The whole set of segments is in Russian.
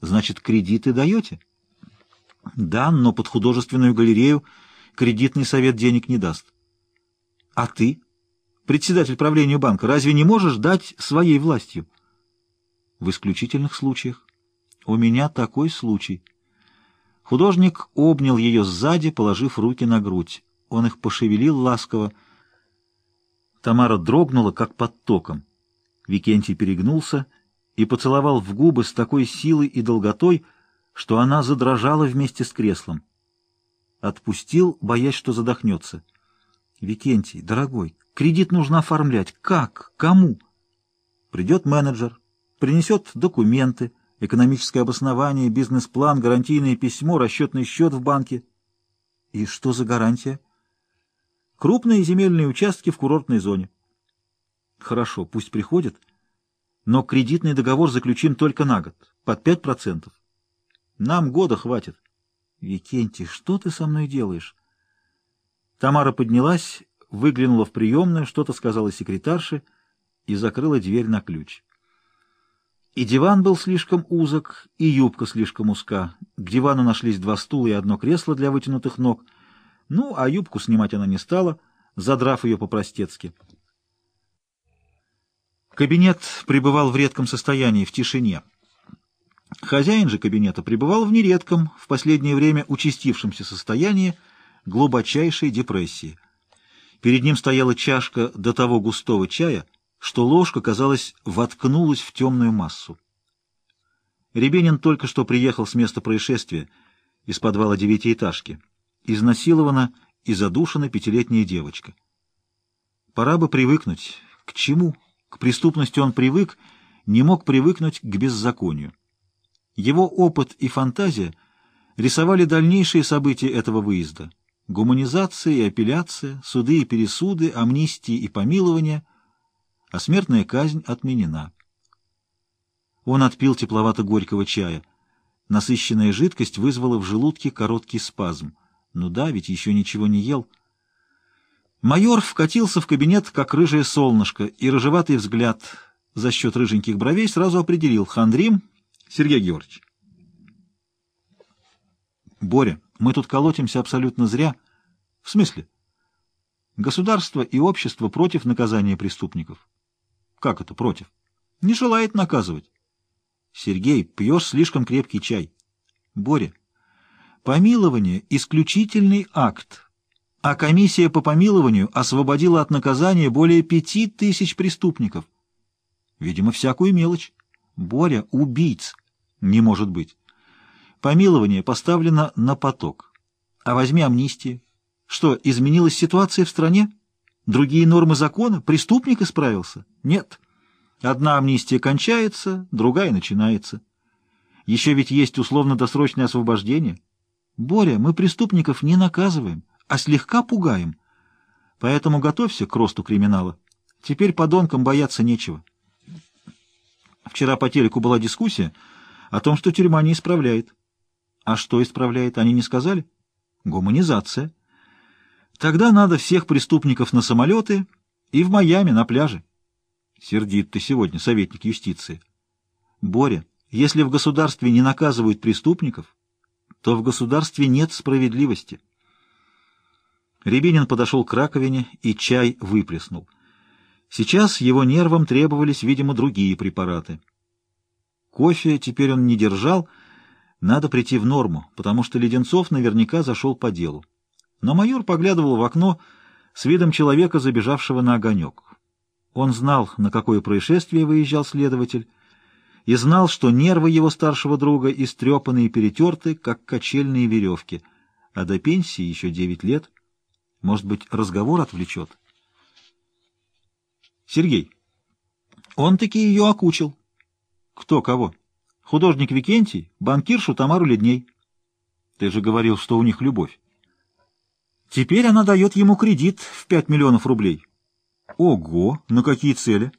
Значит, кредиты даете? Да, но под художественную галерею кредитный совет денег не даст. А ты, председатель правления банка, разве не можешь дать своей властью? В исключительных случаях. У меня такой случай. Художник обнял ее сзади, положив руки на грудь. Он их пошевелил ласково. Тамара дрогнула, как под током. Викентий перегнулся и поцеловал в губы с такой силой и долготой, что она задрожала вместе с креслом. Отпустил, боясь, что задохнется. «Викентий, дорогой, кредит нужно оформлять. Как? Кому?» Придет менеджер, принесет документы, экономическое обоснование, бизнес-план, гарантийное письмо, расчетный счет в банке. И что за гарантия? Крупные земельные участки в курортной зоне. Хорошо, пусть приходит, но кредитный договор заключим только на год, под 5%. Нам года хватит. Викентий, что ты со мной делаешь? Тамара поднялась, выглянула в приемную, что-то сказала секретарше и закрыла дверь на ключ. И диван был слишком узок, и юбка слишком узка. К дивану нашлись два стула и одно кресло для вытянутых ног. Ну, а юбку снимать она не стала, задрав ее по-простецки. Кабинет пребывал в редком состоянии, в тишине. Хозяин же кабинета пребывал в нередком, в последнее время участившемся состоянии глубочайшей депрессии. Перед ним стояла чашка до того густого чая, что ложка, казалось, воткнулась в темную массу. Рябинин только что приехал с места происшествия, из подвала девятиэтажки. Изнасилована и задушена пятилетняя девочка. Пора бы привыкнуть. К чему? К преступности он привык, не мог привыкнуть к беззаконию. Его опыт и фантазия рисовали дальнейшие события этого выезда. Гуманизация и апелляция, суды и пересуды, амнистии и помилования, а смертная казнь отменена. Он отпил тепловато-горького чая. Насыщенная жидкость вызвала в желудке короткий спазм. Ну да, ведь еще ничего не ел. Майор вкатился в кабинет, как рыжее солнышко, и рыжеватый взгляд за счет рыженьких бровей сразу определил Хандрим Сергей Георгиевич. Боря, мы тут колотимся абсолютно зря. В смысле? Государство и общество против наказания преступников. Как это против? Не желает наказывать. Сергей, пьешь слишком крепкий чай. Боря, помилование — исключительный акт, а комиссия по помилованию освободила от наказания более пяти тысяч преступников. Видимо, всякую мелочь. Боря — убийц. Не может быть. Помилование поставлено на поток. А возьми амнистию. Что, изменилась ситуация в стране? Другие нормы закона? Преступник исправился? Нет. Одна амнистия кончается, другая начинается. Еще ведь есть условно-досрочное освобождение. Боря, мы преступников не наказываем а слегка пугаем. Поэтому готовься к росту криминала. Теперь подонкам бояться нечего. Вчера по телеку была дискуссия о том, что тюрьма не исправляет. А что исправляет, они не сказали? Гуманизация. Тогда надо всех преступников на самолеты и в Майами на пляже. Сердит ты сегодня, советник юстиции. Боря, если в государстве не наказывают преступников, то в государстве нет справедливости. Рябинин подошел к раковине и чай выплеснул. Сейчас его нервам требовались, видимо, другие препараты. Кофе теперь он не держал, надо прийти в норму, потому что Леденцов наверняка зашел по делу. Но майор поглядывал в окно с видом человека, забежавшего на огонек. Он знал, на какое происшествие выезжал следователь, и знал, что нервы его старшего друга истрепаны и перетерты, как качельные веревки, а до пенсии еще девять лет — может быть, разговор отвлечет? Сергей. Он таки ее окучил. Кто кого? Художник Викентий, банкиршу Тамару Ледней. Ты же говорил, что у них любовь. Теперь она дает ему кредит в пять миллионов рублей. Ого! На какие цели?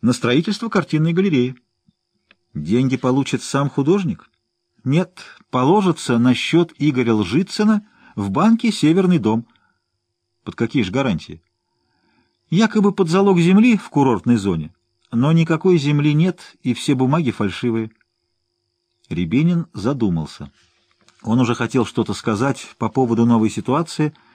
На строительство картинной галереи. Деньги получит сам художник? Нет, положится на счет Игоря Лжицына — в банке «Северный дом». Под какие же гарантии? Якобы под залог земли в курортной зоне, но никакой земли нет, и все бумаги фальшивые. Рябинин задумался. Он уже хотел что-то сказать по поводу новой ситуации —